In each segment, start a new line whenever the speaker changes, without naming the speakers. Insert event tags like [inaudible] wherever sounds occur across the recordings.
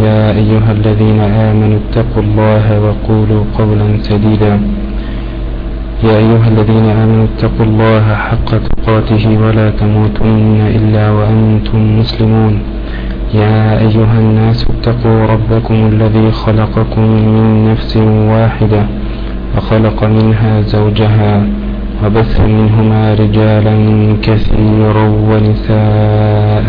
يا أيها الذين آمنوا اتقوا الله وقولوا قولا سديدا. يا أيها الذين آمنوا اتقوا الله حق تقاته ولا تموتن إلا وأنتم مسلمون. يا أيها الناس اتقوا ربكم الذي خلقكم من نفس واحدة وخلق منها زوجها وبث منهما رجالا كثيرا ونساء.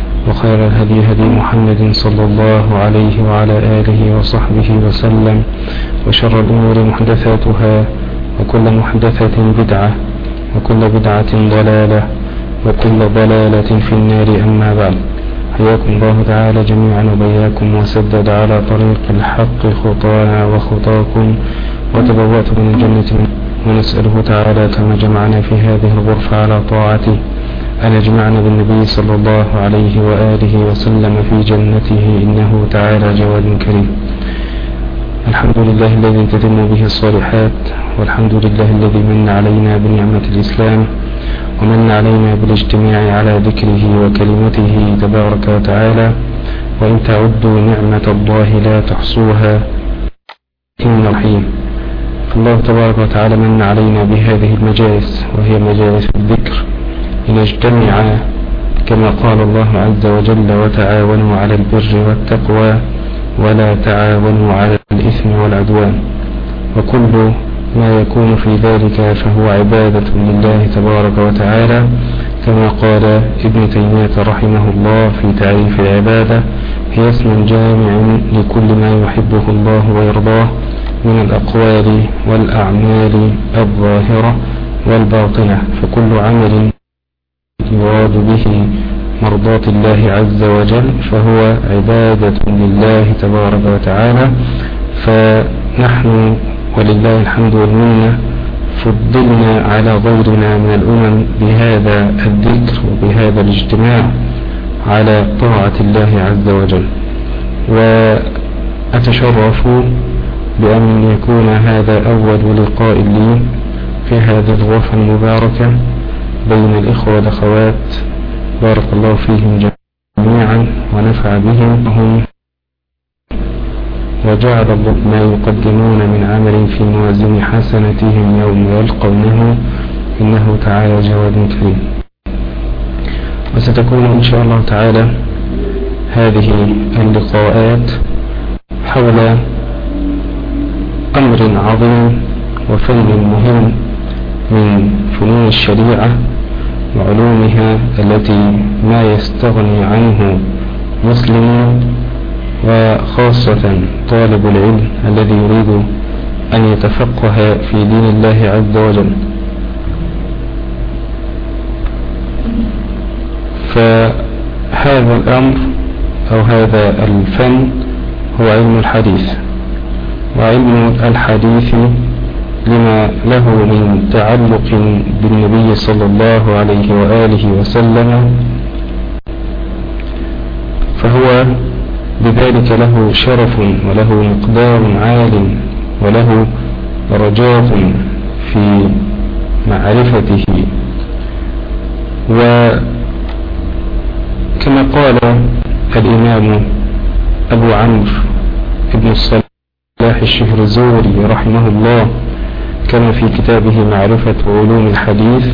وخير الهدي هدي محمد صلى الله عليه وعلى آله وصحبه وسلم وشر الأمور محدثاتها وكل محدثة بدعة وكل بدعة ضلالة وكل ضلالة في النار أما بعد. حياكم الله تعالى جميعا وبياكم وسدد على طريق الحق خطانا وخطاكم وتبوأت من الجنة ونسأله تعالى كما جمعنا في هذه الغرفة على طاعته. أن يجمعنا بالنبي صلى الله عليه وآله وسلم في جنته إنه تعالى جواد كريم. الحمد لله الذي تتم به الصالحات والحمد لله الذي من علينا بنعمة الإسلام ومن علينا بالاجتماع على ذكره وكلمته تبارك وتعالى. وإن تعدوا نعمة الله لا تحصوها إن رحيم فالله تبارك وتعالى من علينا بهذه المجالس وهي مجالس الذكر. لنجتمع كما قال الله عز وجل وتعاونوا على البر والتقوى ولا تعاونوا على الإثم والعدوان وكل ما يكون في ذلك فهو عبادة لله تبارك وتعالى كما قال ابن تيمية رحمه الله في تعريف العبادة هي اسم جامع لكل ما يحبه الله ويرضاه من الأقوال والأعمال الظاهرة والباطنة فكل عمل يراد به مرضاة الله عز وجل فهو عبادة لله تبارك وتعالى. فنحن ولله الحمد والمنة فضلنا على غيرنا من الأمم بهذا الذكر وبهذا الاجتماع على طاعة الله عز وجل. وأتشرف بأن يكون هذا أول لقاء لي في هذه الغرفة المباركة. بين الإخوة والأخوات. بارك الله فيهم جميعا ونفع بهم. هم وجعل ما يقدمون من عمل في موازين حسنتهم يوم يلقونه. إنه تعالى جواد كريم. وستكون إن شاء الله تعالى هذه اللقاءات حول أمر عظيم وفن مهم من فنون الشريعة وعلومها التي ما يستغني عنه مسلم وخاصة طالب العلم الذي يريد أن يتفقه في دين الله عز وجل. فهذا الأمر أو هذا الفن هو علم الحديث وعلم الحديث لما له من تعلق بالنبي صلى الله عليه وآله وسلم فهو بذلك له شرف وله مقدار عال وله درجات في معرفته. وكما قال الإمام أبو عمرو بن الصلاح الشهرزوري رحمه الله كما في كتابه معرفة علوم الحديث.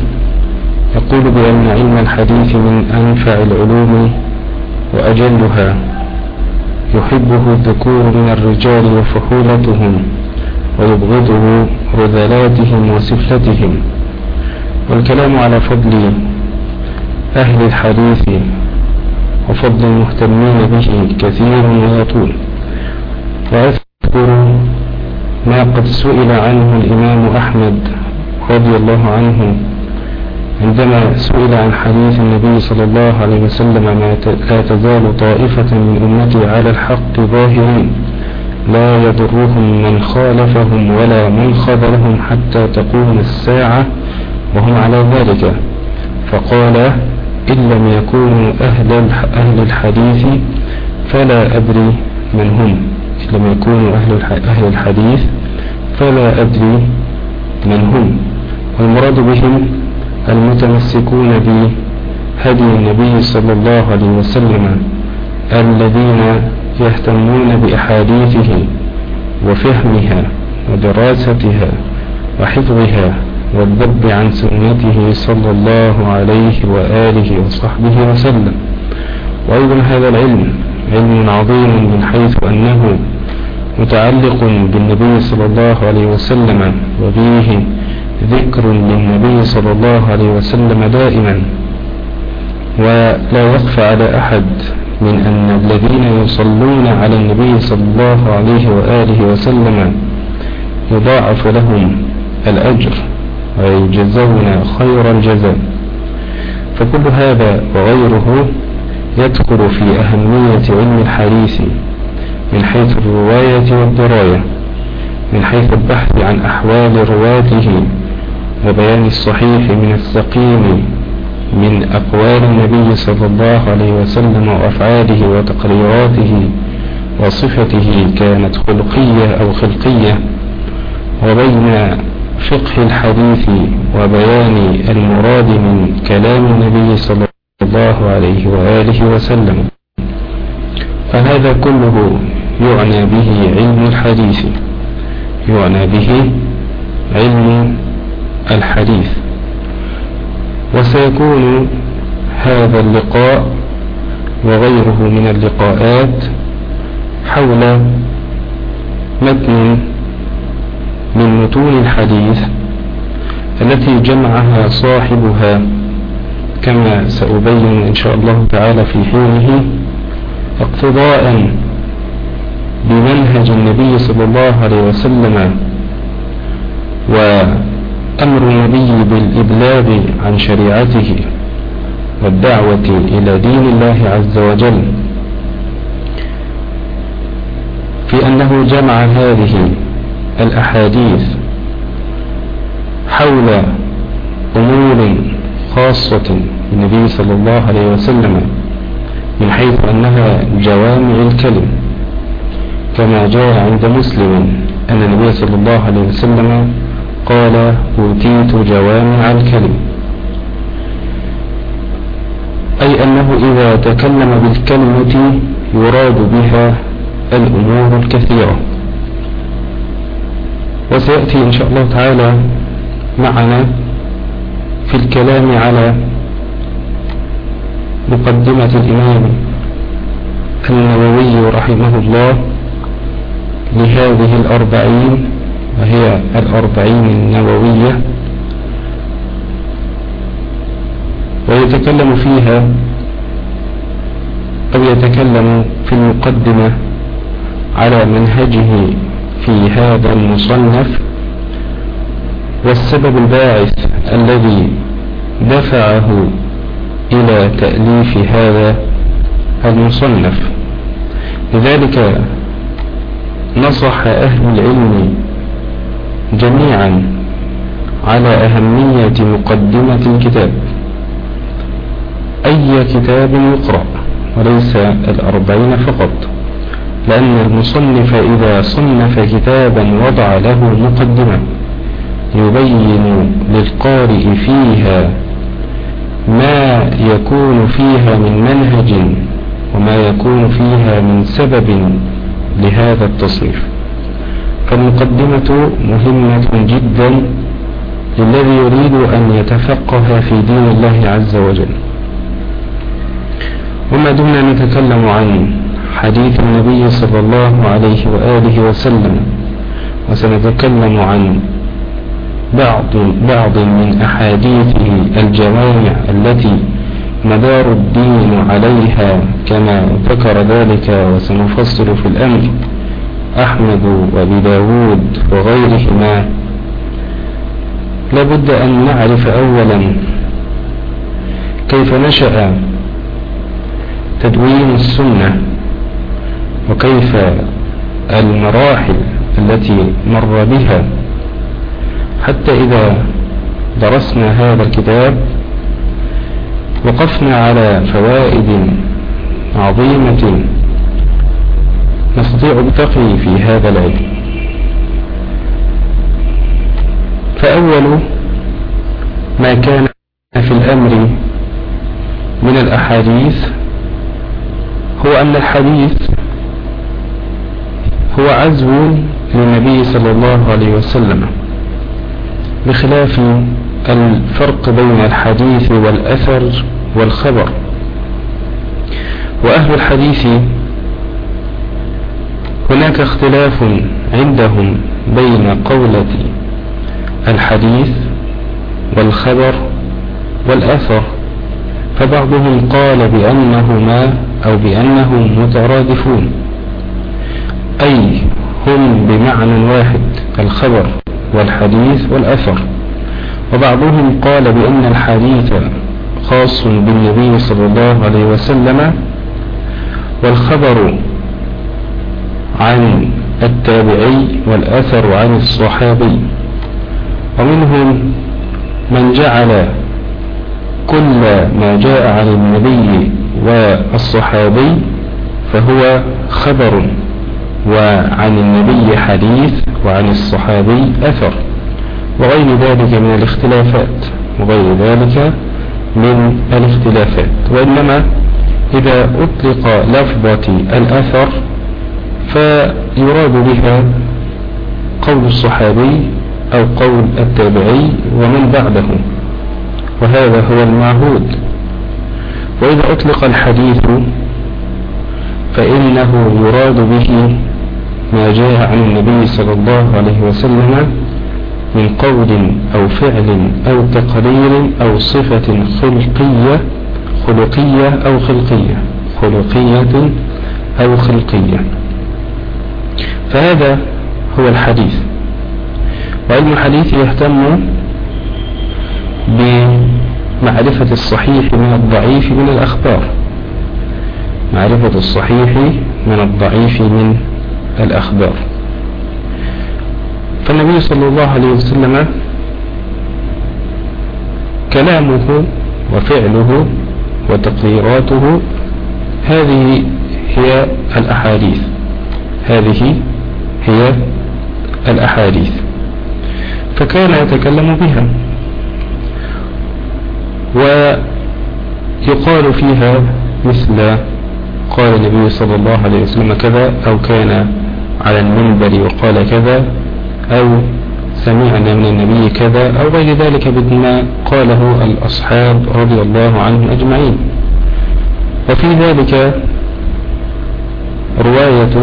يقول بأن علم الحديث من أنفع العلوم وأجلها. يحبه الذكور من الرجال وفحولتهم ويبغضه رذلاتهم وسفلتهم والكلام على فضل أهل الحديث وفضل المهتمين به كثير ويطول وأذكر ما قد سئل عنه الإمام أحمد رضي الله عنه عندما سئل عن حديث النبي صلى الله عليه وسلم ما لا تزال طائفة من أمتي على الحق ظاهرين لا يضرهم من خالفهم ولا من خذلهم حتى تقوم الساعة وهم على ذلك. فقال إن لم يكونوا أهل, الحديث فلا أدري من هم. لم يكونوا أهل الحديث فلا أدري من هم. والمراد بهم المتمسكون بهدي النبي صلى الله عليه وسلم الذين يهتمون بأحاديثه وفهمها ودراستها وحفظها والذب عن سنته صلى الله عليه وآله وصحبه وسلم. وأيضا هذا العلم علم عظيم من حيث أنه متعلق بالنبي صلى الله عليه وسلم وفيه ذكر للنبي صلى الله عليه وسلم دائما. ولا يخفى على أحد من أن الذين يصلون على النبي صلى الله عليه وآله وسلم يضاعف لهم الأجر ويجزون خير الجزاء. فكل هذا وغيره يدخل في أهمية علم الحديث. من حيث الرواية والدراية من حيث البحث عن أحوال رواته وبيان الصحيح من السقيم من أقوال النبي صلى الله عليه وسلم وأفعاله وتقريراته وصفته كانت خلقية أو خلقية وبين فقه الحديث وبيان المراد من كلام النبي صلى الله عليه وآله وسلم. فهذا كله يعنى به علم الحديث. يعنى به علم الحديث. وسيكون هذا اللقاء وغيره من اللقاءات حول متن من متون الحديث التي جمعها صاحبها كما سأبين إن شاء الله تعالى في حينه اقتضاء بمنهج النبي صلى الله عليه وسلم وأمر النبي بالإبلاغ عن شريعته والدعوة إلى دين الله عز وجل. في أنه جمع هذه الأحاديث حول أمور خاصة بالنبي صلى الله عليه وسلم من حيث أنها جوامع الكلم. كما جاء عند مسلم أن النبي صلى الله عليه وسلم قال أوتيت جوامع الكلم. أي أنه إذا تكلم بالكلمة يراد بها الأمور الكثيرة. وسيأتي إن شاء الله تعالى معنا في الكلام على مقدمة الإمام النووي رحمه الله لهذه الأربعين وهي الأربعين النووية. ويتكلم فيها أو يتكلم في المقدمة على منهجه في هذا المصنف. والسبب الباعث الذي دفعه إلى تأليف هذا المصنف. لذلك نصح أهل العلم جميعا على أهمية مقدمة الكتاب. أي كتاب يقرأ؟ وليس الأربعين فقط. لأن المصنف إذا صنف كتابا وضع له مقدمة يبين للقارئ فيها ما يكون فيها من منهج وما يكون فيها من سبب لهذا التصنيف. فالمقدمة مهمة جدا للذي يريد أن يتفقه في دين الله عز وجل. وما دمنا نتكلم عن حديث النبي صلى الله عليه وآله وسلم وسنتكلم عن بعض, بعض من أحاديثه الجوامع التي مدار الدين عليها كما ذكر ذلك وسنفصل في الأمر. أحمد وأبي وغيرهما. لابد أن نعرف أولا كيف نشأ تدوين السنة وكيف المراحل التي مر بها. حتى إذا درسنا هذا الكتاب وقفنا على فوائد عظيمة نستطيع بتقي في هذا العلم. فأول ما كان في الأمر من الأحاديث هو أن الحديث هو عزو للنبي صلى الله عليه وسلم بخلاف الفرق بين الحديث والأثر والخبر. وأهل الحديث هناك اختلاف عندهم بين قولة الحديث والخبر والأثر فبعضهم قال بأنهما أو بأنهم مترادفون. أي هم بمعنى واحد الخبر والحديث والأثر. وبعضهم قال بأن الحديث خاص بالنبي صلى الله عليه وسلم والخبر عن التابعي والأثر عن الصحابي. ومنهم من جعل كل ما جاء عن النبي والصحابي فهو خبر وعن النبي حديث وعن الصحابي أثر. وغير ذلك من الاختلافات وغير ذلك من الاختلافات. وإنما إذا أطلق لفظة الأثر فيراد بها قول الصحابي أو قول التابعي ومن بعده وهذا هو المعهود. وإذا أطلق الحديث فإنه يراد به ما جاء عن النبي صلى الله عليه وسلم من قول أو فعل أو تقرير أو صفة خلقية خلقية أو خلقية خلقية أو خلقية. فهذا هو الحديث. وعلم الحديث يهتم بمعرفة الصحيح من الضعيف من الأخبار. معرفة الصحيح من الضعيف من الأخبار. فالنبي صلى الله عليه وسلم كلامه وفعله وتقريراته هذه هي الأحاديث. هذه هي الأحاديث. فكان يتكلم بها. ويقال فيها مثل قال النبي صلى الله عليه وسلم كذا أو كان على المنبر وقال كذا أو سمعنا من النبي كذا أو غير ذلك بما قاله الأصحاب رضي الله عنهم أجمعين. وفي ذلك رواية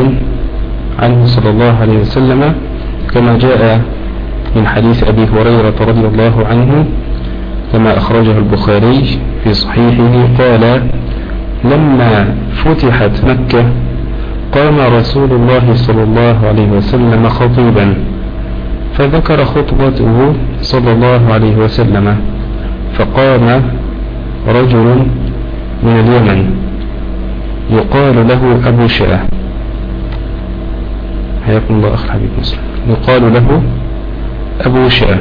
عنه صلى الله عليه وسلم كما جاء من حديث أبي هريرة رضي الله عنه كما أخرجه البخاري في صحيحه قال لما فتحت مكة قام رسول الله صلى الله عليه وسلم خطيبا فذكر خطبته صلى الله عليه وسلم فقام رجل من اليمن يقال له أبو شاه حياكم الله أخ حبيب مسلم. يقال له أبو شاه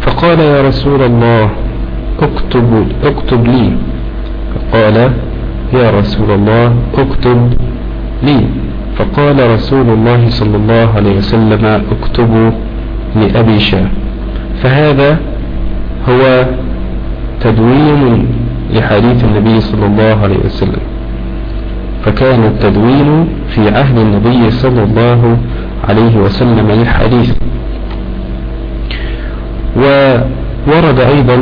فقال يا رسول الله اكتب, اكتب لي. فقال يا رسول الله اكتب لي. فقال رسول الله صلى الله عليه وسلم اكتبوا لأبي شاه فهذا هو تدوين لحديث النبي صلى الله عليه وسلم. فكان التدوين في عهد النبي صلى الله عليه وسلم للحديث. وورد أيضا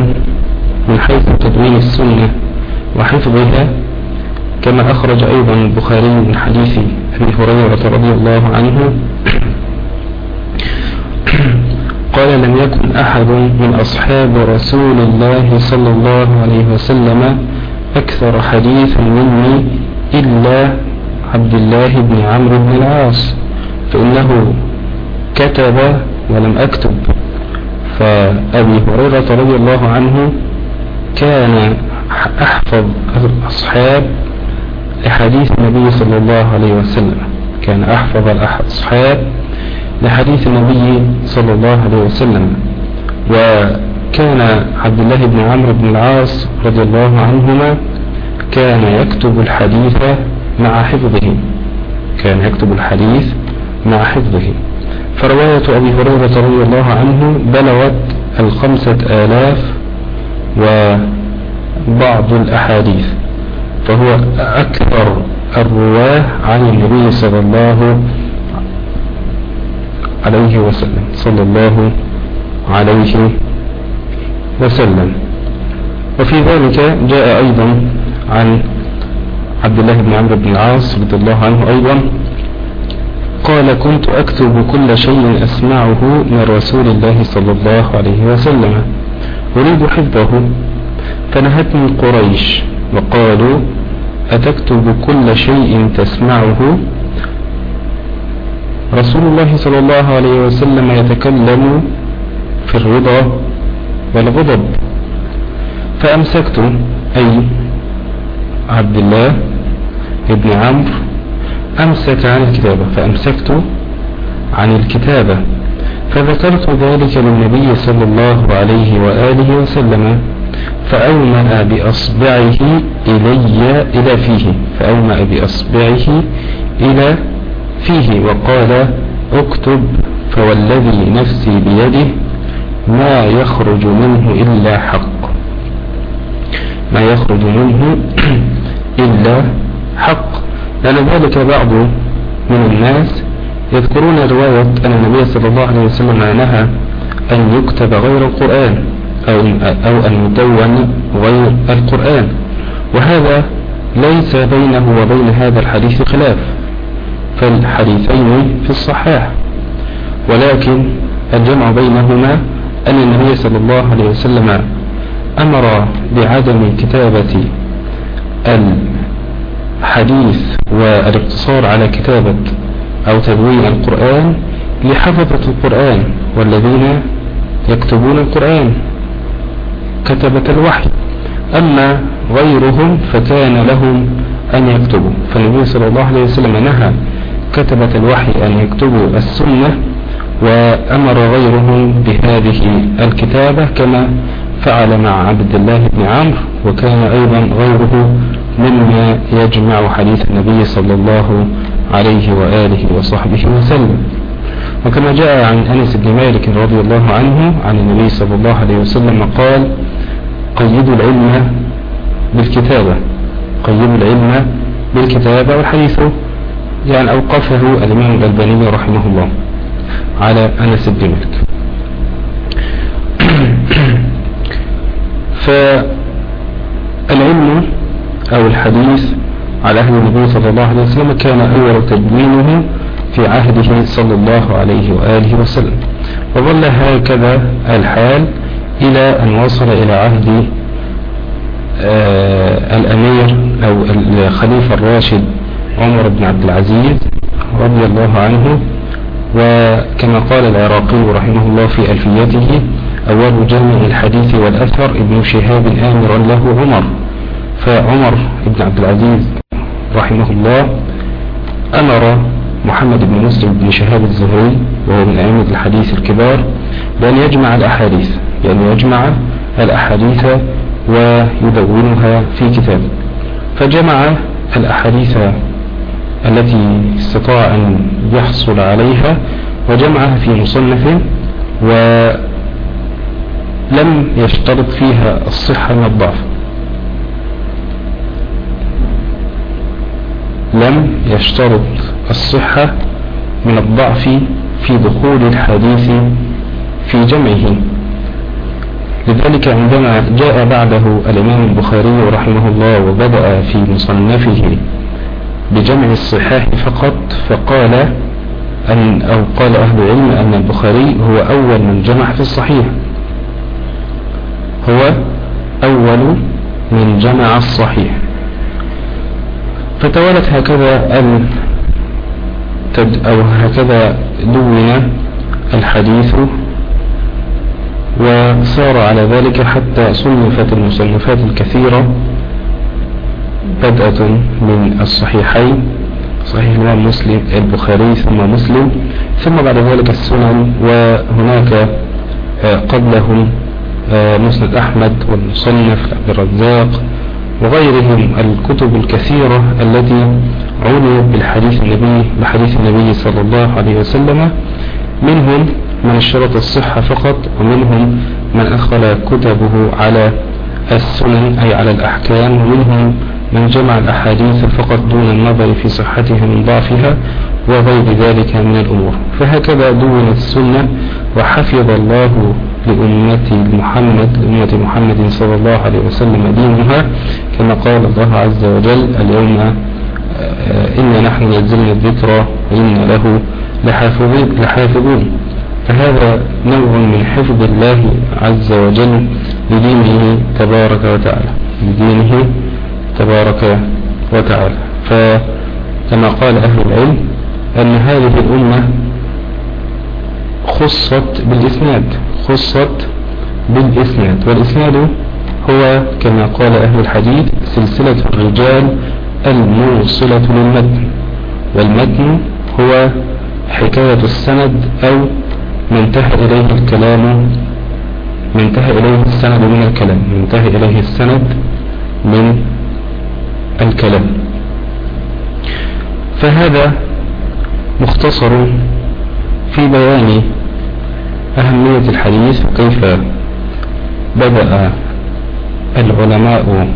من حيث تدوين السنة وحفظها كما أخرج أيضا البخاري من حديث أبي هريرة رضي الله عنه. قال لم يكن أحد من أصحاب رسول الله صلى الله عليه وسلم أكثر حديثا مني إلا عبد الله بن عمرو بن العاص فإنه كتب ولم أكتب. فأبي هريرة رضي الله عنه كان أحفظ أصحاب لحديث النبي صلى الله عليه وسلم. كان أحفظ الأصحاب لحديث النبي صلى الله عليه وسلم. وكان عبد الله بن عمرو بن العاص رضي الله عنهما كان يكتب الحديث مع حفظه. كان يكتب الحديث مع حفظه. فرواية أبي هريرة رضي الله عنه بلغت الخمسة آلاف وبعض الأحاديث. فهو أكثر الرواة عن النبي صلى الله عليه وسلم صلى الله عليه وسلم. وفي ذلك جاء أيضا عن عبد الله بن عمرو بن العاص رضي الله عنه أيضا قال كنت أكتب كل شيء أسمعه من رسول الله صلى الله عليه وسلم أريد حفظه. فنهتني قريش وقالوا أتكتب كل شيء تسمعه؟ رسول الله صلى الله عليه وسلم يتكلم في الرضا والغضب. فأمسكت أي عبد الله ابن عمرو أمسك عن الكتابة فأمسكت عن الكتابة فذكرت ذلك للنبي صلى الله عليه وآله وسلم. فأومأ بأصبعه إلي إلى فيه. فأومأ بأصبعه إلى فيه. وقال اكتب فوالذي نفسي بيده ما يخرج منه إلا حق. ما يخرج منه [clears throat] إلا حق. لأن ذلك بعض من الناس يذكرون رواية أن النبي صلى الله عليه وسلم نهى أن يكتب غير القرآن. أو, أو أن يدون غير القرآن. وهذا ليس بينه وبين هذا الحديث خلاف فالحديثين في الصحاح. ولكن الجمع بينهما أن النبي صلى الله عليه وسلم أمر بعدم كتابة الحديث والاقتصار على كتابة أو تدوين القرآن لحفظة القرآن والذين يكتبون القرآن. كتبة الوحي. أما غيرهم فكان لهم أن يكتبوا. فالنبي صلى الله عليه وسلم نهى كتبة الوحي أن يكتبوا السنة وأمر غيرهم بهذه الكتابة كما فعل مع عبد الله بن عمرو وكان أيضا غيره مما يجمع حديث النبي صلى الله عليه وآله وصحبه وسلم. وكما جاء عن أنس بن مالك رضي الله عنه عن النبي صلى الله عليه وسلم قال قيدوا العلم بالكتابة. قيدوا العلم بالكتابة والحديث. يعني أوقفه الإمام الألباني رحمه الله على أنس بن مالك. [clears throat] فالعلم أو الحديث على أهل النبي صلى الله عليه وسلم كان أول تدوينه في عهده صلى الله عليه وآله وسلم. وظل هكذا الحال إلى أن وصل إلى عهد آه الأمير أو الخليفة الراشد عمر بن عبد العزيز رضي الله عنه. وكما قال العراقي رحمه الله في ألفيته أول جامع الحديث والأثر ابن شهاب آمرا له عمر. فعمر بن عبد العزيز رحمه الله أمر محمد بن مسلم بن شهاب الزهري وهو من أئمة الحديث الكبار بأن يجمع الأحاديث. بأن يجمع الأحاديث ويدونها في كتاب. فجمع الأحاديث التي استطاع أن يحصل عليها وجمعها في مصنف ولم يشترط فيها الصحة من الضعف. لم يشترط الصحة من الضعف في دخول الحديث في جمعه. لذلك عندما جاء بعده الإمام البخاري رحمه الله وبدأ في مصنفه بجمع الصحاح فقط فقال أن أو قال أهل العلم أن البخاري هو أول من جمع في الصحيح. هو أول من جمع الصحيح. فتوالت هكذا أو هكذا دون الحديث وصار على ذلك حتى صنفت المصنفات الكثيرة بدأة من الصحيحين صحيح الإمام مسلم البخاري ثم مسلم ثم بعد ذلك السنن وهناك آه، قبلهم آه، مسند أحمد والمصنف عبد الرزاق وغيرهم الكتب الكثيرة التي عنيت بالحديث النبي بحديث النبي صلى الله عليه وسلم منهم من اشترط الصحة فقط ومنهم من أخل كتبه على السنن أي على الأحكام ومنهم من جمع الأحاديث فقط دون النظر في صحتها من ضعفها وغير ذلك من الأمور. فهكذا دون السنة وحفظ الله لأمة محمد لأمة محمد صلى الله عليه وسلم دينها كما قال الله عز وجل اليوم آه، إنا نحن نزلنا الذكر وإنا له لحافظون. فهذا نوع من حفظ الله عز وجل لدينه تبارك وتعالى لدينه تبارك وتعالى. فكما قال أهل العلم أن هذه الأمة خصت بالإسناد خصت بالإسناد. والإسناد هو كما قال أهل الحديث سلسلة الرجال الموصلة للمتن. والمتن هو حكاية السند أو ما انتهى إليه الكلام ما انتهى إليه السند من الكلام ما انتهى إليه السند من الكلام. فهذا مختصر في بيان أهمية الحديث وكيف بدأ العلماء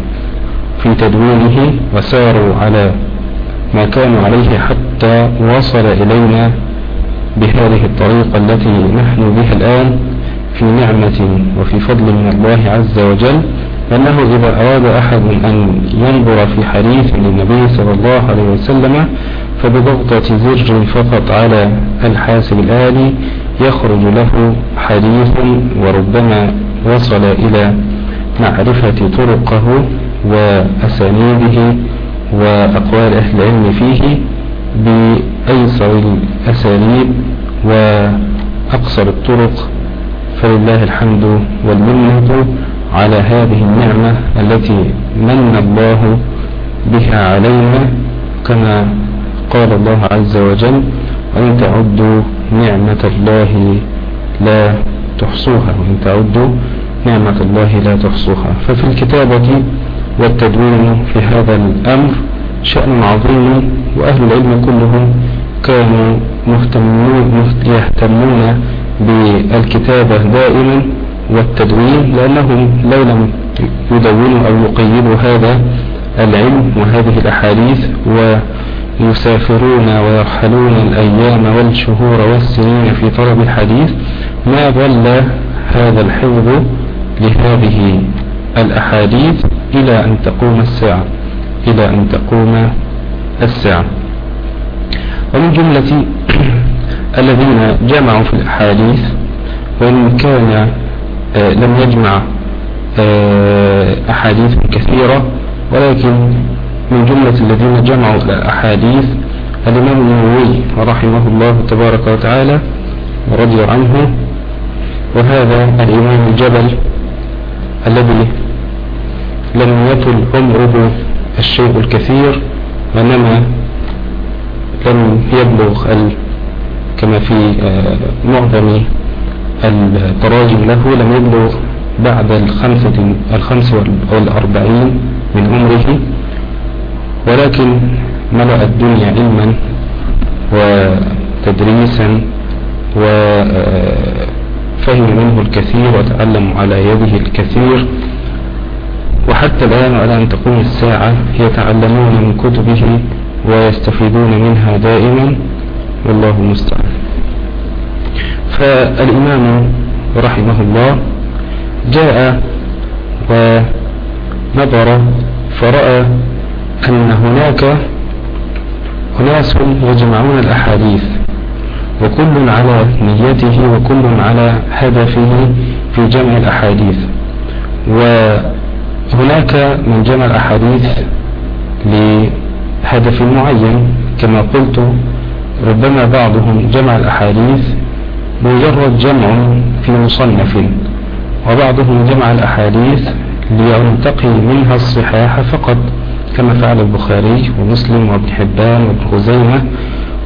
في تدوينه وساروا على ما كانوا عليه حتى وصل إلينا بهذه الطريقة التي نحن بها الآن في نعمة وفي فضل من الله عز وجل أنه إذا أراد أحد أن ينظر في حديث للنبي صلى الله عليه وسلم فبضغطة زر فقط على الحاسب الآلي يخرج له حديث وربما وصل إلى معرفة طرقه وأسانيده وأقوال أهل العلم فيه بأيسر الأساليب وأقصر الطرق فلله الحمد والمنة على هذه النعمة التي من الله بها علينا كما قال الله عز وجل وإن تعدوا نعمة الله لا تحصوها وإن تعدوا نعمة الله لا تحصوها. ففي الكتابة والتدوين في هذا الأمر شأن عظيم وأهل العلم كلهم كانوا مهتمون يهتمون بالكتابة دائما والتدوين لأنهم لو لم يدونوا أو يقيدوا هذا العلم وهذه الأحاديث ويسافرون ويرحلون الأيام والشهور والسنين في طلب الحديث ما ظل هذا الحفظ لهذه الأحاديث إلى أن تقوم الساعة إلى أن تقوم الساعة. ومن جملة [clears throat] الذين جمعوا في الأحاديث وإن كان آه، لم يجمع آه، أحاديث كثيرة ولكن من جملة الذين جمعوا الأحاديث الإمام النووي رحمه الله تبارك وتعالى ورضي عنه وهذا الإمام الجبل الذي لم يطل عمره الشيء الكثير وإنما لم يبلغ كما في آه، معظم التراجم له لم يبلغ بعد الخمسة الخمس والأربعين من عمره. ولكن ملأ الدنيا علما وتدريسا وفهم منه الكثير وتعلم على يده الكثير. وحتى الآن على أن تقوم الساعة يتعلمون من كتبه ويستفيدون منها دائما والله المستعان. فالإمام رحمه الله جاء ونظر فرأى أن هناك أناس يجمعون الأحاديث وكل على نيته وكل على هدفه في جمع الأحاديث. وهناك من جمع الأحاديث لهدف معين كما قلت ربما بعضهم جمع الأحاديث مجرد جمع في مصنف وبعضهم جمع الأحاديث لينتقي منها الصحاح فقط كما فعل البخاري ومسلم وابن حبان وابن خزيمة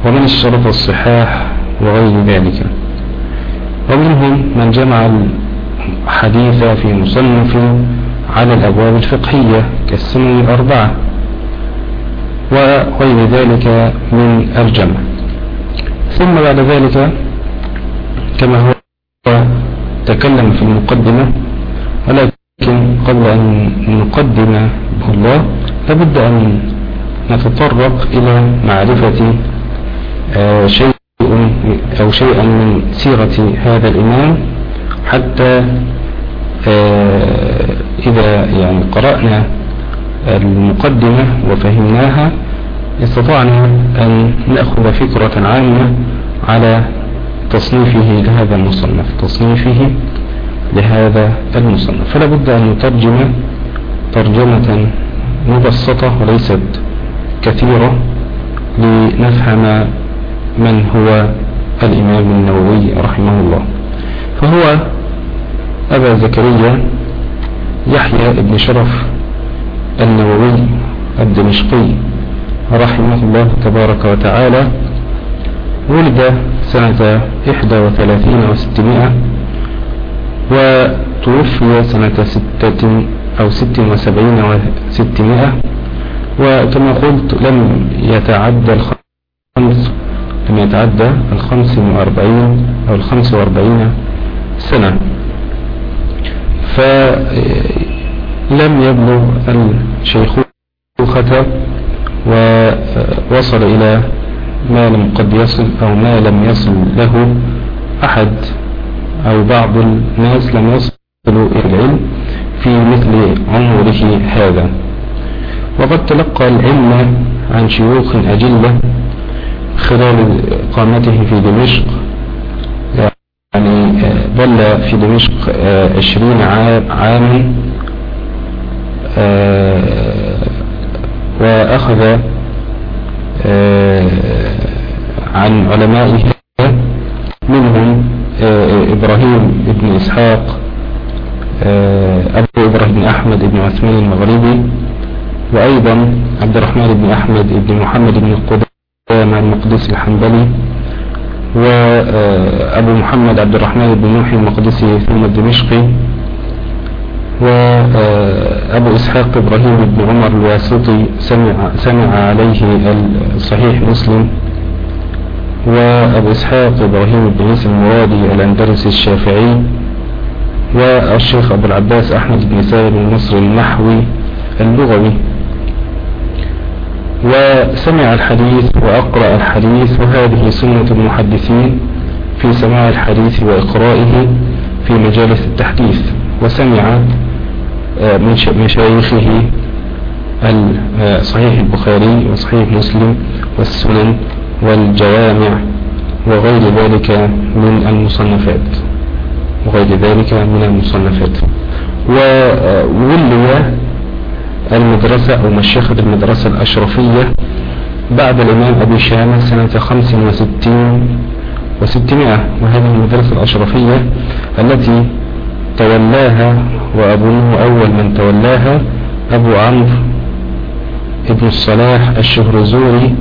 ومن اشترط الصحاح وغير ذلك. ومنهم من جمع الحديث في مصنف على الأبواب الفقهية كالسنن الأربعة. وغير ذلك من الجمع. ثم بعد ذلك كما هو تكلم في المقدمة ولكن قبل أن نقدم الله لابد أن نتطرق إلى معرفة آه، شيء أو شيئا من سيرة هذا الإمام حتى آه، إذا يعني قرأنا المقدمة وفهمناها استطعنا أن نأخذ فكرة عامة على تصنيفه لهذا المصنف تصنيفه لهذا المصنف. فلا بد أن نترجم ترجمة مبسطة وليست كثيرة لنفهم من هو الإمام النووي رحمه الله. فهو أبا زكريا يحيى بن شرف النووي الدمشقي رحمه الله تبارك وتعالى ولد سنة 31 وستمائة وتوفي سنة ستة أو ست وسبعين وستمائة وكما قلت لم يتعدى الخمس لم يتعدى الخمس وأربعين أو الخمس وأربعين سنة. فلم يبلغ الشيخوخة ووصل إلى ما لم قد يصل أو ما لم يصل له أحد أو بعض الناس لم يصلوا إلى العلم في مثل عمره هذا. وقد تلقى العلم عن شيوخ أجلة خلال إقامته في دمشق. يعني ظل في دمشق عشرين عاما. وأخذ عن علمائه منهم إبراهيم بن إسحاق أبو إبراهيم أحمد بن عثمان المغربي وأيضا عبد الرحمن بن أحمد بن محمد بن قدامة المقدسي الحنبلي وأبو محمد عبد الرحمن بن نوح المقدسي ثم الدمشقي وأبو إسحاق إبراهيم بن عمر الواسطي سمع, سمع عليه الصحيح مسلم وأبو إسحاق إبراهيم بن عيسى المرادي الأندلسي الشافعي والشيخ أبو العباس أحمد بن سالم المصري النحوي اللغوي. وسمع الحديث وأقرأ الحديث وهذه سنة المحدثين في سماع الحديث وإقرائه في مجالس التحديث وسمع من مشايخه آه، صحيح البخاري وصحيح مسلم والسنن والجوامع وغير ذلك من المصنفات. وغير ذلك من المصنفات. وولي المدرسة أو مشيخة المدرسة الأشرفية بعد الإمام أبي شامة سنة خمس وستين وستمائة. وهذه المدرسة الأشرفية التي تولاها وأبوه أول من تولاها أبو عمرو ابن الصلاح الشهرزوري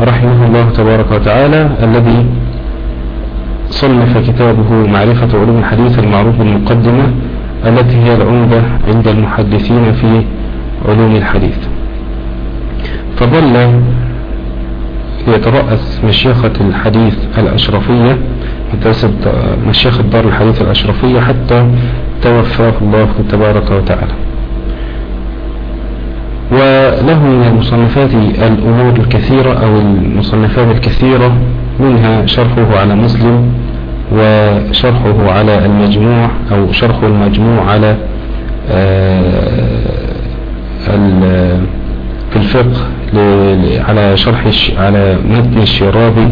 رحمه الله تبارك وتعالى الذي صنف كتابه معرفة علوم الحديث المعروف بالمقدمة التي هي العمدة عند المحدثين في علوم الحديث. فظل يترأس مشيخة الحديث الأشرفية مشيخة دار الحديث الأشرفية حتى توفاه الله تبارك وتعالى. وله من المصنفات الأمور الكثيرة أو المصنفات الكثيرة منها شرحه على مسلم وشرحه على المجموع أو شرح المجموع على في الفقه على شرح على متن الشرابي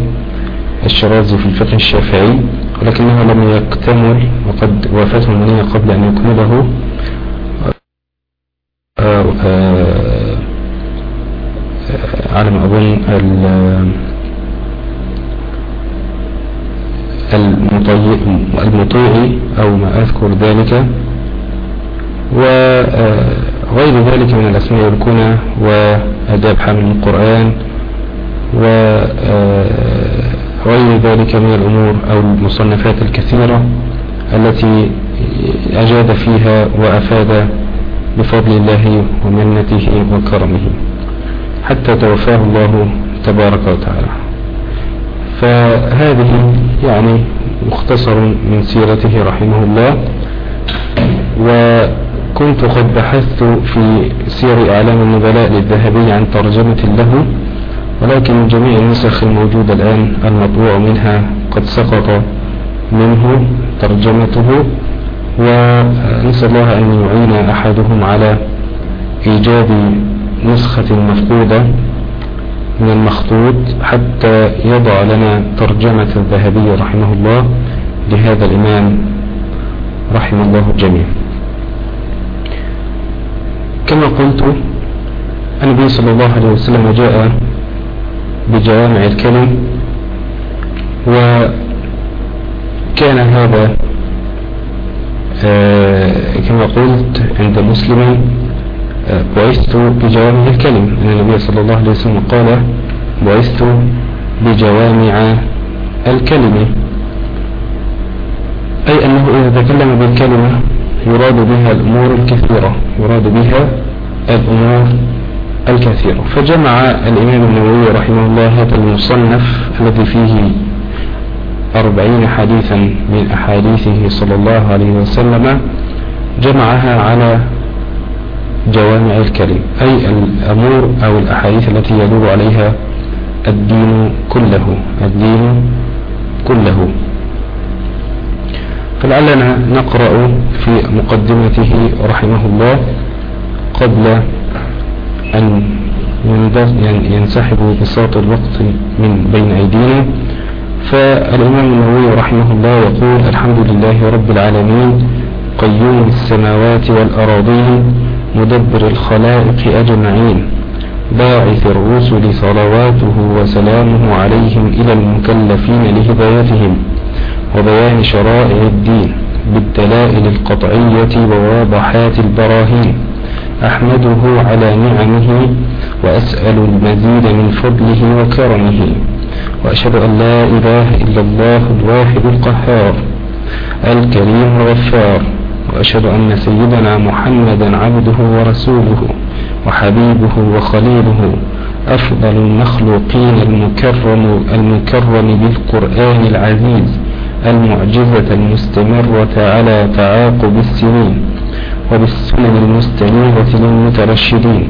الشرازي في الفقه الشافعي. ولكنه لم يكتمل وقد وافته المنية قبل أن يكمله. آه، آه، على ما أظن المطيعي أو ما أذكر ذلك. وغير ذلك من الأسماء والكنى وأداب حامل القرآن وغير ذلك من الأمور أو المصنفات الكثيرة التي أجاد فيها وأفاد بفضل الله ومنته وكرمه حتى توفاه الله تبارك وتعالى. فهذه يعني مختصر من سيرته رحمه الله وكنت قد بحثت في سير أعلام النبلاء للذهبي عن ترجمة له ولكن جميع النسخ الموجودة الآن المطبوع منها قد سقط منه ترجمته ونسأل الله أن يعين أحدهم على إيجاد نسخة مفقودة من المخطوط حتى يضع لنا ترجمة الذهبي رحمه الله لهذا الإمام رحمه الله الجميع كما قلت النبي صلى الله عليه وسلم جاء بجوامع الكلم وكان هذا آه، كما قلت عند مسلم آه، بعثت بجوامع الكلم. أن النبي صلى الله عليه وسلم قال بعثت بجوامع الكلمة أي أنه إذا تكلم بالكلمة يراد بها الأمور الكثيرة يراد بها الأمور الكثيرة فجمع الإمام النووي رحمه الله هذا المصنف الذي فيه أربعين حديثا من أحاديثه صلى الله عليه وسلم جمعها على جوامع الكلم أي الأمور أو الأحاديث التي يدور عليها الدين كله الدين كله. فلعلنا نقرأ في مقدمته رحمه الله قبل أن ينسحب بساط الوقت من بين أيدينا. فالإمام النووي رحمه الله يقول الحمد لله رب العالمين قيوم السماوات والأراضين مدبر الخلائق أجمعين باعث الرسل صلواته وسلامه عليهم إلى المكلفين لهدايتهم وبيان شرائع الدين بالدلائل القطعية وواضحات البراهين. أحمده على نعمه وأسأل المزيد من فضله وكرمه وأشهد أن لا إله إلا الله الواحد القهار الكريم الغفار وأشهد أن سيدنا محمدا عبده ورسوله وحبيبه وخليله أفضل المخلوقين المكرم المكرم بالقرآن العزيز المعجزة المستمرة على تعاقب السنين وبالسنن المستنيرة للمترشدين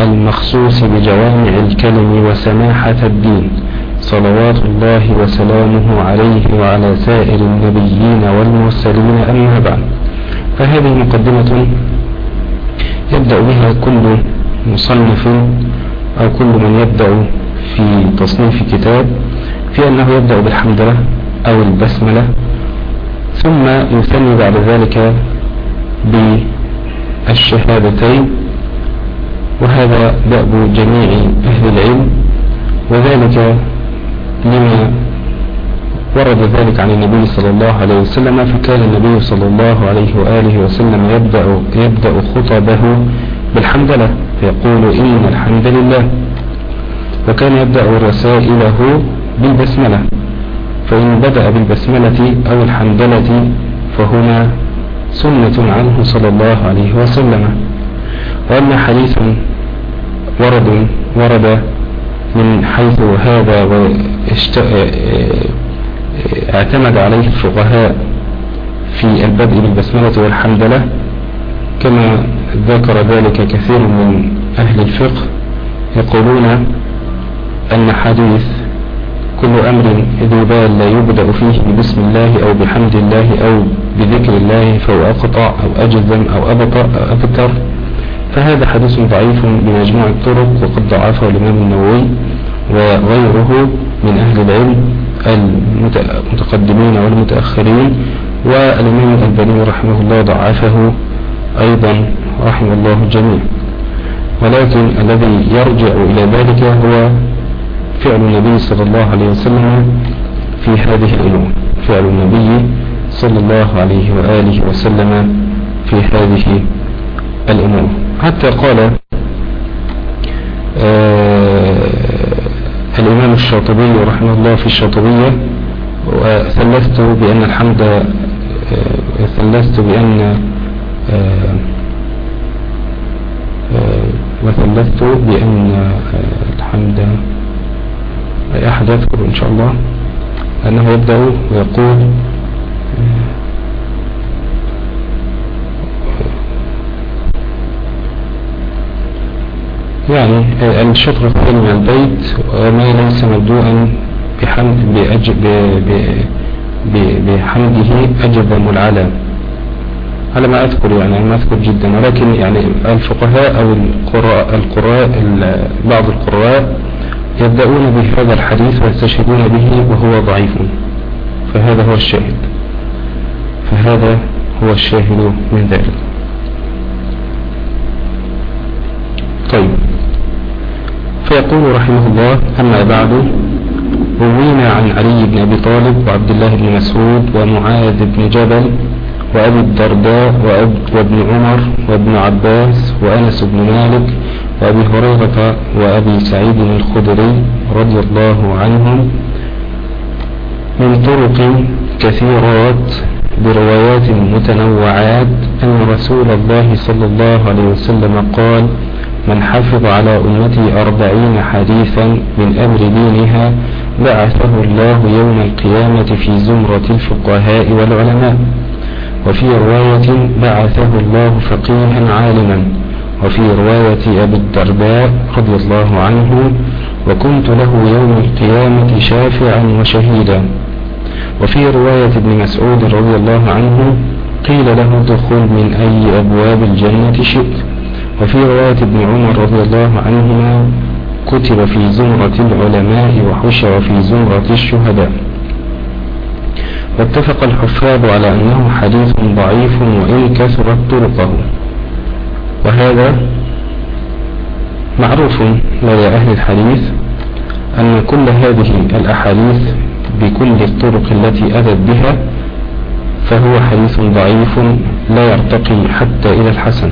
المخصوص بجوامع الكلم وسماحة الدين صلوات الله وسلامه عليه وعلى سائر النبيين والمرسلين أما بعد. فهذه مقدمة يبدأ بها كل مصنف أو كل من يبدأ في تصنيف كتاب في أنه يبدأ بالحمدلة أو البسملة ثم يثني بعد ذلك بالشهادتين وهذا دأب جميع أهل العلم وذلك لما ورد ذلك عن النبي صلى الله عليه وسلم فكان النبي صلى الله عليه وآله وسلم يبدأ, يبدأ خطبه بالحمدلة فيقول إن الحمد لله وكان يبدأ رسائله بالبسملة فإن بدأ بالبسملة أو الحمدلة فهنا سنة عنه صلى الله عليه وسلم. وأما حديث ورد ورد من حيث هذا اعتمد عليه الفقهاء في البدء بالبسملة والحمدلة كما ذكر ذلك كثير من أهل الفقه يقولون أن حديث كل أمر ذو بال لا يبدأ فيه بسم الله أو بحمد الله أو بذكر الله فهو أقطع أو أجزم أو أبتر. فهذا حديث ضعيف بمجموع الطرق وقد ضعفه الإمام النووي وغيره من أهل العلم المتقدمين والمتأخرين. والإمام الألباني رحمه الله ضعفه أيضا رحمه الله الجميع ولكن الذي يرجع إلى ذلك هو فعل النبي صلى الله عليه وسلم في هذه الأمور. فعل النبي صلى الله عليه وآله وسلم في هذه الأمور. حتى قال آه الإمام الشاطبي رحمه الله في الشاطبية وثلثت بأن الحمد آه ثلثت بأن آه آه وثلثت بأن الحمد أحد يذكر إن شاء الله أنه يبدأ ويقول يعني الشطر الثاني من البيت وما ليس مبدوءا بحمد بأج بحمده أجب العلام على ما أذكر يعني ما أذكر جدا ولكن يعني الفقهاء أو القراء, القراء بعض القراء يبدأون بهذا الحديث ويستشهدون به وهو ضعيف. فهذا هو الشاهد. فهذا هو الشاهد من ذلك. طيب. فيقول رحمه الله أما بعد روينا عن علي بن أبي طالب وعبد الله بن مسعود ومعاذ بن جبل وأبي الدرداء وابن عمر وابن عباس وأنس بن مالك وأبي هريرة وأبي سعيد الخدري رضي الله عنهم من طرق كثيرات بروايات متنوعات أن رسول الله صلى الله عليه وسلم قال من حفظ على أمتي أربعين حديثا من أمر دينها بعثه الله يوم القيامة في زمرة الفقهاء والعلماء وفي رواية بعثه الله فقيها عالما. وفي رواية أبي الدرداء رضي الله عنه وكنت له يوم القيامة شافعا وشهيدا. وفي رواية ابن مسعود رضي الله عنه قيل له دخل من أي أبواب الجنة شئت. وفي رواية ابن عمر رضي الله عنهما كتب في زمرة العلماء وحشر في زمرة الشهداء. واتفق الحفاظ على أنه حديث ضعيف وإن كثرت طرقه. وهذا معروف لدى أهل الحديث أن كل هذه الأحاديث بكل الطرق التي أتت بها فهو حديث ضعيف لا يرتقي حتى إلى الحسن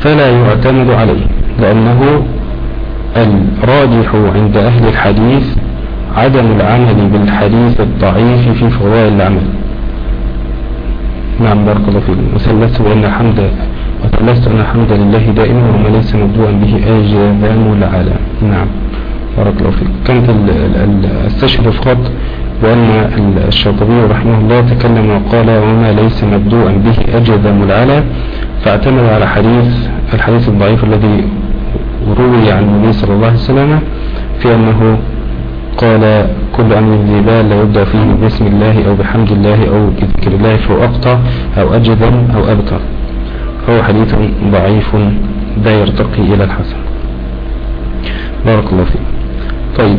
فلا يعتمد عليه لأنه الراجح عند أهل الحديث عدم العمل بالحديث الضعيف في فضائل العمل. نعم بارك الله فيك وثلثت بأن الحمد وثلثت أن الحمد لله دائما وما ليس مبدوءا به آجابان ولا علام. نعم. بارك الله فيك. كانت استشهد فقط بأن الشاطبي رحمه الله تكلم وقال وما ليس مبدوءا به أجذم العلا فاعتمد على حديث الحديث الضعيف الذي روي عن النبي صلى الله عليه وسلم في أنه قال كل أمر ذي بال لا يبدأ فيه بسم الله أو بحمد الله أو بذكر الله فهو أقطع أو أجذم أو أبتر فهو حديث ضعيف لا يرتقي إلى الحسن. بارك الله فيك. طيب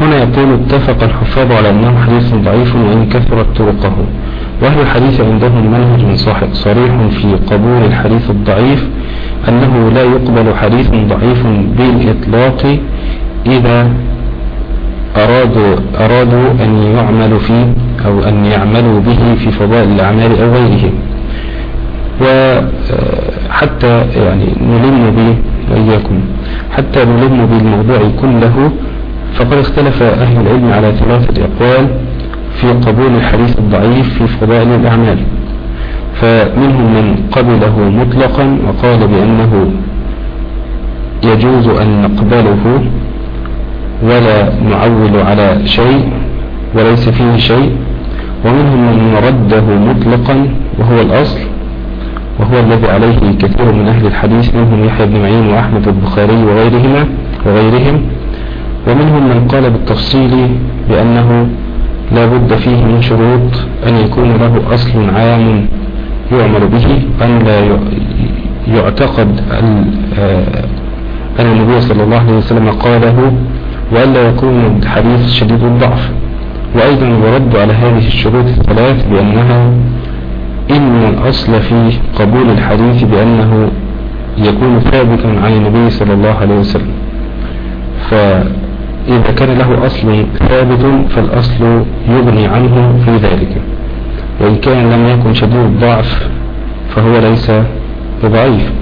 هنا يقول اتفق الحفاظ على أنه حديث ضعيف وإن كثرت طرقه وأهل الحديث عندهم منهج صريح في قبول الحديث الضعيف أنه لا يقبل حديث ضعيف بالإطلاق إذا أرادوا, أرادوا أن يعملوا فيه أو أن يعملوا به في فضائل الأعمال أو غيره وحتى يعني نلم به وإياكم. حتى نلم بالموضوع كله فقد اختلف أهل العلم على ثلاثة أقوال في قبول الحديث الضعيف في فضائل الأعمال. فمنهم من قبله مطلقا وقال بأنه يجوز أن نقبله ولا نعول على شيء وليس فيه شيء. ومنهم من رده مطلقا وهو الأصل وهو الذي عليه كثير من أهل الحديث منهم يحيى بن معين وأحمد البخاري وغيرهما وغيرهم. ومنهم من قال بالتفصيل بأنه لا بد فيه من شروط أن يكون له أصل عام يعمل به أن لا يعتقد آه، أن النبي صلى الله عليه وسلم قاله وألا يكون الحديث شديد الضعف. وأيضا يرد على هذه الشروط الثلاث بأنها إن الأصل في قبول الحديث بأنه يكون ثابتا عن النبي صلى الله عليه وسلم. فإذا كان له أصل ثابت فالأصل يغني عنه في ذلك. وإن كان لم يكن شديد الضعف فهو ليس بضعيف.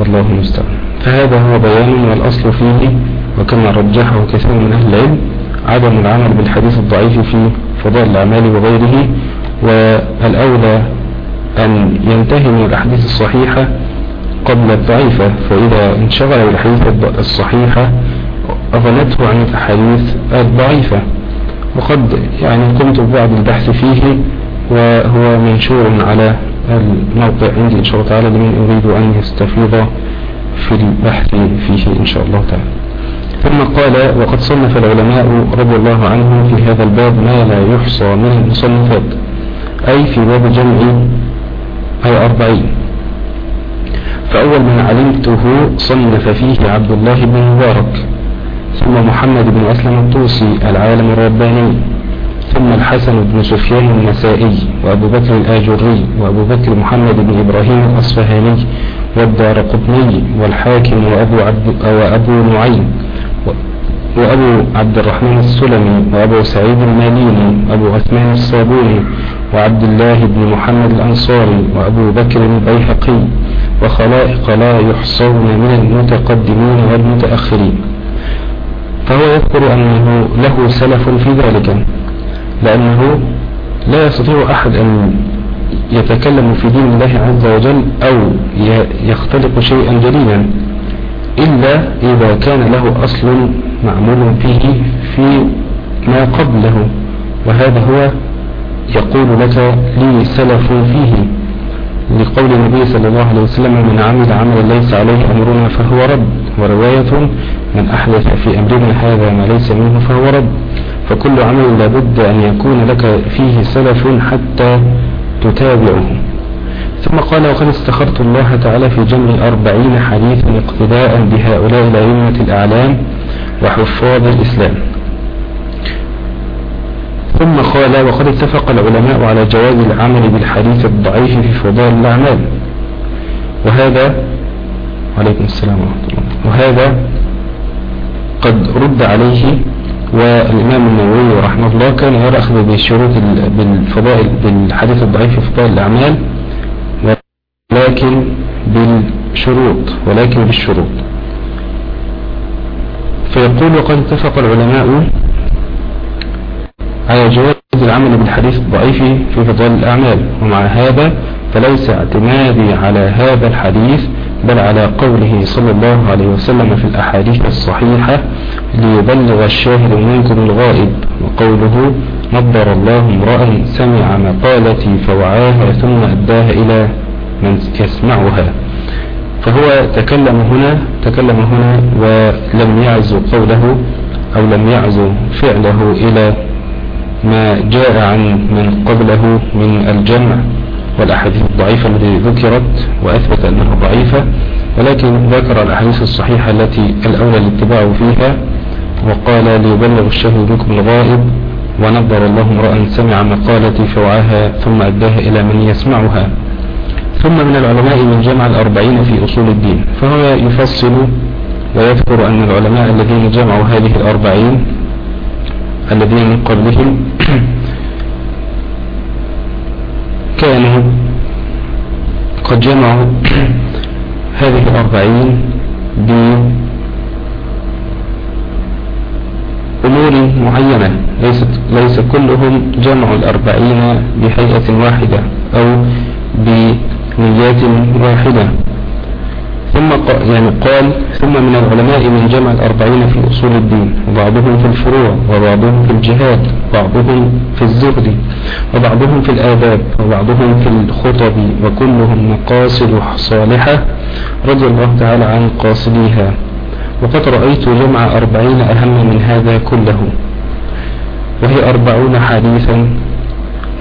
والله المستعان. فهذا هو بيان والأصل فيه وكما رجحه كثير من أهل العلم عدم العمل بالحديث الضعيف في فضائل الأعمال وغيره والأولى أن ينتهي من الأحاديث الصحيحة قبل الضعيفة فإذا انشغل بالحديث الصحيحة أغنته عن الأحاديث الضعيفة. وقد يعني قمت ببعض البحث فيه وهو منشور على الموقع عندي إن شاء الله تعالى لمن يريد أن يستفيض في البحث فيه إن شاء الله تعالى. ثم قال وقد صنف العلماء رضي الله عنهم في هذا الباب ما لا يحصى من المصنفات. أي في باب جمع أي أربعين. فأول من علمته صنف فيه عبد الله بن مبارك ثم محمد بن أسلم الطوسي العالم الرباني ثم الحسن بن سفيان النسائي وأبو بكر الآجري وأبو بكر محمد بن إبراهيم الأصفهاني والدار قطني والحاكم وأبو, عبد وأبو نعيم وأبو عبد الرحمن السلمي وأبو سعيد الماليني وأبو عثمان الصابوني وعبد الله بن محمد الأنصاري وأبو بكر البيهقي وخلائق لا يحصون من المتقدمين والمتأخرين. فهو يذكر أنه له سلف في ذلك لأنه لا يستطيع أحد أن يتكلم في دين الله عز وجل أو يختلق شيئا جديدا إلا إذا كان له أصل معمول فيه في ما قبله. وهذا هو يقول لك لي سلف فيه لقول النبي صلى الله عليه وسلم من عمل عملا ليس عليه أمرنا فهو رد ورواية من أحدث في أمرنا هذا ما ليس منه فهو رد فكل عمل لابد أن يكون لك فيه سلف حتى تتابعه. ثم قال وقد استخرت الله تعالى في جمع أربعين حديثا اقتداء بهؤلاء الأئمة الأعلام وحفاظ الإسلام. ثم قال وقد اتفق العلماء على جواز العمل بالحديث الضعيف في فضائل الأعمال. وهذا عليكم السلام ورحمة الله. وهذا قد رد عليه والإمام النووي رحمه الله كان يرى أخذ بشروط بالفضائل بالحديث الضعيف في فضائل الأعمال ولكن بالشروط ولكن بالشروط. فيقول وقد اتفق العلماء على جواز العمل بالحديث الضعيف في فضائل الأعمال. ومع هذا فليس اعتمادي على هذا الحديث بل على قوله صلى الله عليه وسلم في الأحاديث الصحيحة ليبلغ الشاهد منكم الغائب. وقوله نظر الله امرأ سمع مقالتي فوعاها ثم أداها إلى من يسمعها. فهو تكلم هنا تكلم هنا ولم يعزو قوله أو لم يعزو فعله إلى ما جاء عن من قبله من الجمع والأحاديث الضعيفة التي ذكرت وأثبت أنها ضعيفة ولكن ذكر الأحاديث الصحيحة التي الأولى الاتباع فيها وقال ليبلغ الشهر بكم الغائب ونظر الله امرأ سمع مقالتي فوعاها ثم أداها إلى من يسمعها. ثم من العلماء من جمع الأربعين في أصول الدين فهو يفصل ويذكر أن العلماء الذين جمعوا هذه الأربعين الذين من قبلهم كانوا قد جمعوا هذه الأربعين بأمور معينة. ليست ليس كلهم جمع الأربعين بهيئة واحدة أو بنيات واحدة. ثم يعني قال ثم من العلماء من جمع الأربعين في أصول الدين وبعضهم في الفروع وبعضهم في الجهاد وبعضهم في الزهد وبعضهم في الآداب وبعضهم في الخطب وكلهم مقاصد صالحة رضي الله تعالى عن قاصديها. وقد رأيت جمع أربعين أهم من هذا كله. وهي أربعون حديثا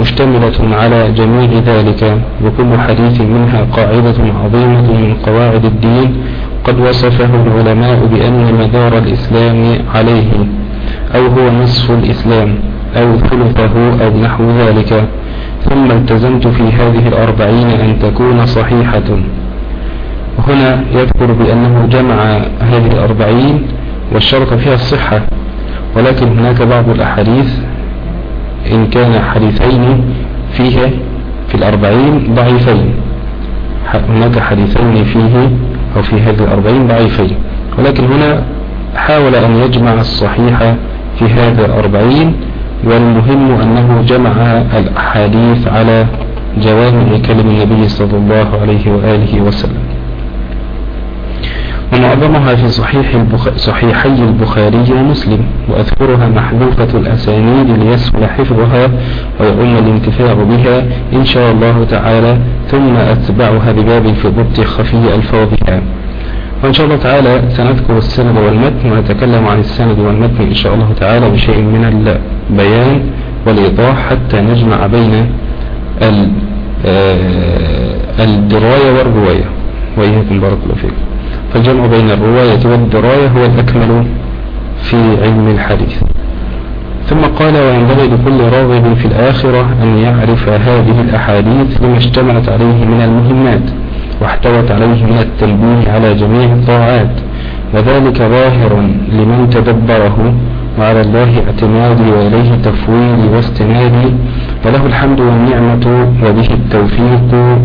مشتملة على جميع ذلك وكل حديث منها قاعدة عظيمة من قواعد الدين قد وصفه العلماء بأن مدار الإسلام عليه أو هو نصف الإسلام أو ثلثه أو نحو ذلك. ثم التزمت في هذه الأربعين أن تكون صحيحة. وهنا يذكر بأنه جمع هذه الأربعين والشرط فيها الصحة ولكن هناك بعض الأحاديث إن كان حديثين فيها في الأربعين ضعيفين. هناك حديثين فيه أو في هذه الأربعين ضعيفين. ولكن هنا حاول أن يجمع الصحيح في هذا الأربعين والمهم أنه جمع الأحاديث على جوامع كلم النبي صلى الله عليه وآله وسلم. ومعظمها في صحيح البخ... صحيحي البخاري ومسلم وأذكرها محذوفة الأسانيد ليسهل حفظها ويؤم الانتفاع بها إن شاء الله تعالى ثم أتبعها بباب في ضبط خفي ألفاظها وإن شاء الله تعالى سنذكر السند والمتن ونتكلم عن السند والمتن إن شاء الله تعالى بشيء من البيان والإيضاح حتى نجمع بين آه، الدراية والرواية. وإياكم بارك الله فيكم. فالجمع بين الرواية والدراية هو الأكمل في علم الحديث. ثم قال وينبغي لكل راغب في الآخرة أن يعرف هذه الأحاديث لما اشتملت عليه من المهمات واحتوت عليه من التنبيه على جميع الطاعات. وذلك ظاهر لمن تدبره وعلى الله اعتمادي وإليه تفويلي واستنادي وله الحمد والنعمة وبه التوفيق.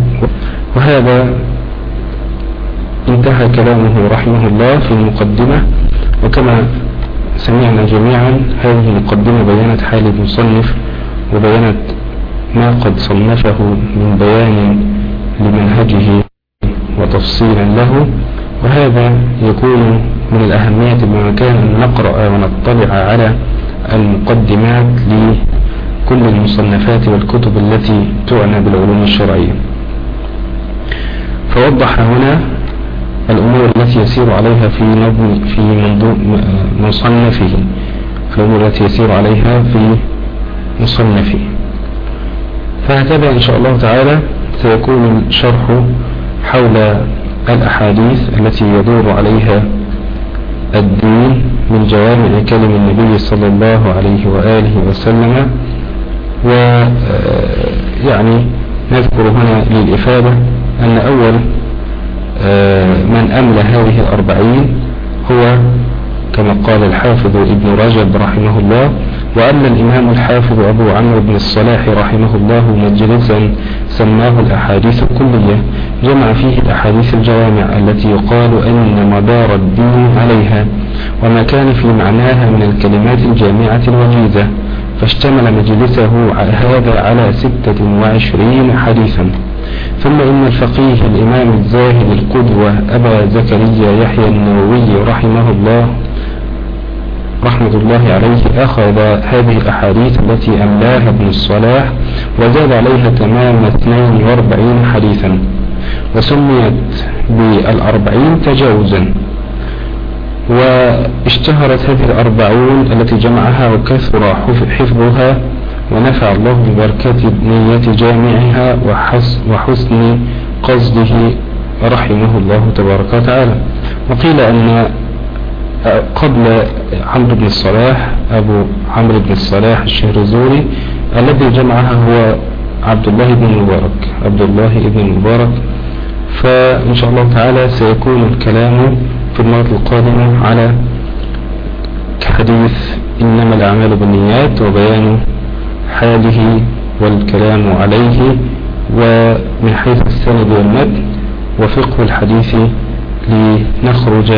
وهذا انتهى كلامه رحمه الله في المقدمة وكما سمعنا جميعا هذه المقدمة بيانت حال المصنف وبيانت ما قد صنفه من بيان لمنهجه وتفصيلا له وهذا يكون من الأهمية بمكان أن نقرأ ونطلع على المقدمات لكل المصنفات والكتب التي تعنى بالعلوم الشرعية. فوضح هنا الأمور التي يسير عليها في نظم في مصنفه الأمور التي يسير عليها في مصنفه. فهكذا إن شاء الله تعالى سيكون الشرح حول الأحاديث التي يدور عليها الدين من جوامع كلم النبي صلى الله عليه وآله وسلم. ويعني نذكر هنا للإفادة أن أول من أملى هذه الأربعين هو كما قال الحافظ ابن رجب رحمه الله وأما الإمام الحافظ أبو عمرو بن الصلاح رحمه الله مجلسا سماه الأحاديث الكلية جمع فيه الأحاديث الجوامع التي يقال أن مدار الدين عليها وما كان في معناها من الكلمات الجامعة الوجيزة فاشتمل مجلسه هذا على ستة وعشرين حديثا. ثم إن الفقيه الإمام الزاهد القدوة أبا زكريا يحيى النووي رحمه الله رحمة الله عليه أخذ هذه الأحاديث التي أملاها ابن الصلاح وزاد عليها تمام 42 حديثا وسميت بالأربعين تجاوزا واشتهرت هذه الأربعون التي جمعها وكثر حفظها ونفع الله ببركة نية جامعها وحسن قصده رحمه الله تبارك وتعالى. وقيل أن قبل عمرو بن الصلاح أبو عمرو بن الصلاح الشهرزوري الذي جمعها هو عبد الله بن المبارك عبد الله بن المبارك فإن شاء الله تعالى سيكون الكلام في المرة القادمة على حديث إنما الأعمال بالنيات وبيان حاله والكلام عليه ومن حيث السند والمتن وفقه الحديث لنخرج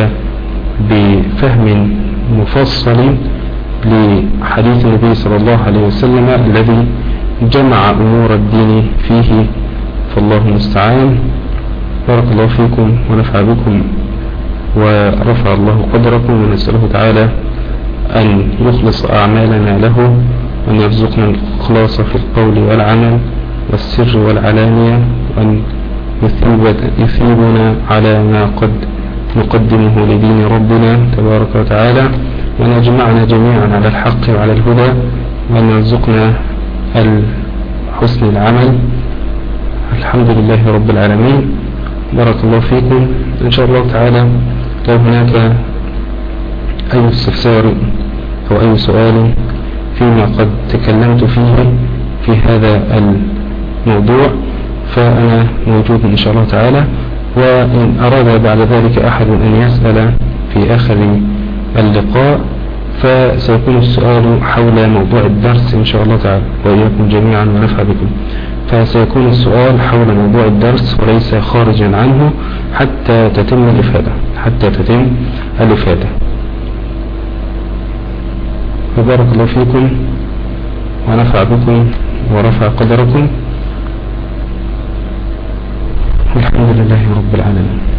بفهم مفصل لحديث النبي صلى الله عليه وسلم الذي جمع أمور الدين فيه. فالله المستعان. بارك الله فيكم ونفع بكم ورفع الله قدركم ونسأله تعالى أن يخلص أعمالنا له. وأن يرزقنا الإخلاص في القول والعمل والسر والعلانية وأن يثيبنا على ما قد نقدمه لدين ربنا تبارك وتعالى وأن يجمعنا جميعا على الحق وعلى الهدى وأن يرزقنا الحسن العمل. الحمد لله رب العالمين. بارك الله فيكم. إن شاء الله تعالى لو هناك أي استفسار أو أي سؤال فيما قد تكلمت فيه في هذا الموضوع فأنا موجود إن شاء الله تعالى وإن أراد بعد ذلك أحد أن يسأل في آخر اللقاء فسيكون السؤال حول موضوع الدرس إن شاء الله تعالى وإياكم جميعا ونفع بكم. فسيكون السؤال حول موضوع الدرس وليس خارجا عنه حتى تتم الإفادة حتى تتم الإفادة. وبارك الله فيكم ونفع بكم ورفع قدركم. الحمد لله رب العالمين.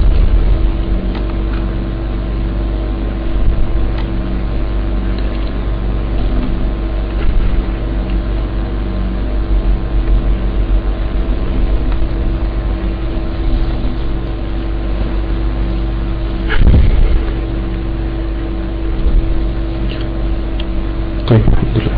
طيب. الحمد لله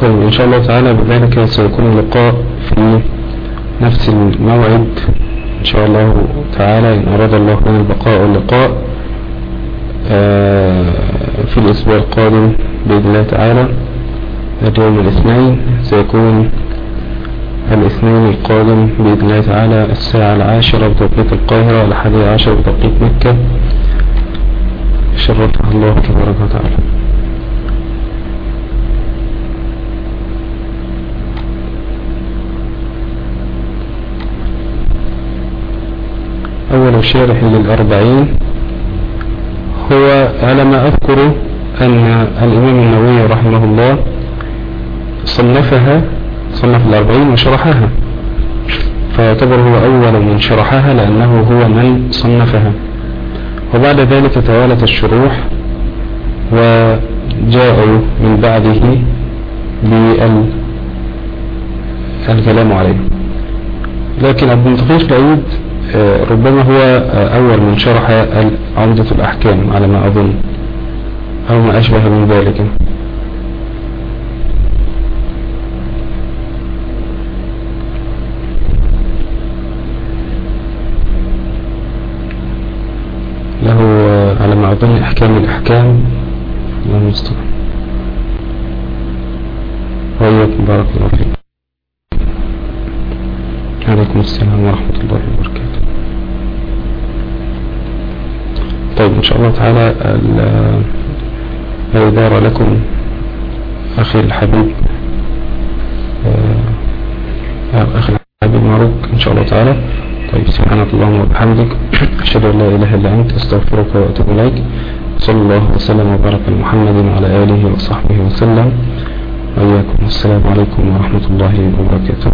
طيب إن شاء الله تعالى بذلك سيكون اللقاء في نفس الموعد. إن شاء الله تعالى إن أراد الله لنا البقاء واللقاء آه، في الأسبوع القادم بإذن الله تعالى اليوم الاثنين سيكون الاثنين القادم بإذن الله تعالى الساعة العاشرة بتوقيت القاهرة والحادية عشر بتوقيت مكة. شرفها الله تبارك وتعالى. أول شارح للأربعين هو على ما أذكر أن الإمام النووي رحمه الله صنفها صنف الأربعين وشرحها فيعتبر هو أول من شرحها لأنه هو من صنفها. وبعد ذلك توالت الشروح وجاءوا من بعده بالكلام عليه. لكن ابن متقيش العيد آه، ربما هو آه، أول من شرح عودة الأحكام على ما أظن أو ما أشبه من ذلك له آه، على ما أظن أحكام الأحكام. المستقيم وإياكم بارك الله فيكم عليكم السلام ورحمة الله وبركاته. طيب إن شاء الله تعالى الإدارة لكم. أخي الحبيب آه، أخي الحبيب ماروك إن شاء الله تعالى. طيب سبحانك اللهم وبحمدك. أشهد أن لا إله إلا أنت أستغفرك وأتوب إليك. صلى الله وسلم وبارك على محمد وعلى آله وصحبه وسلم. وإياكم. السلام عليكم ورحمة الله وبركاته.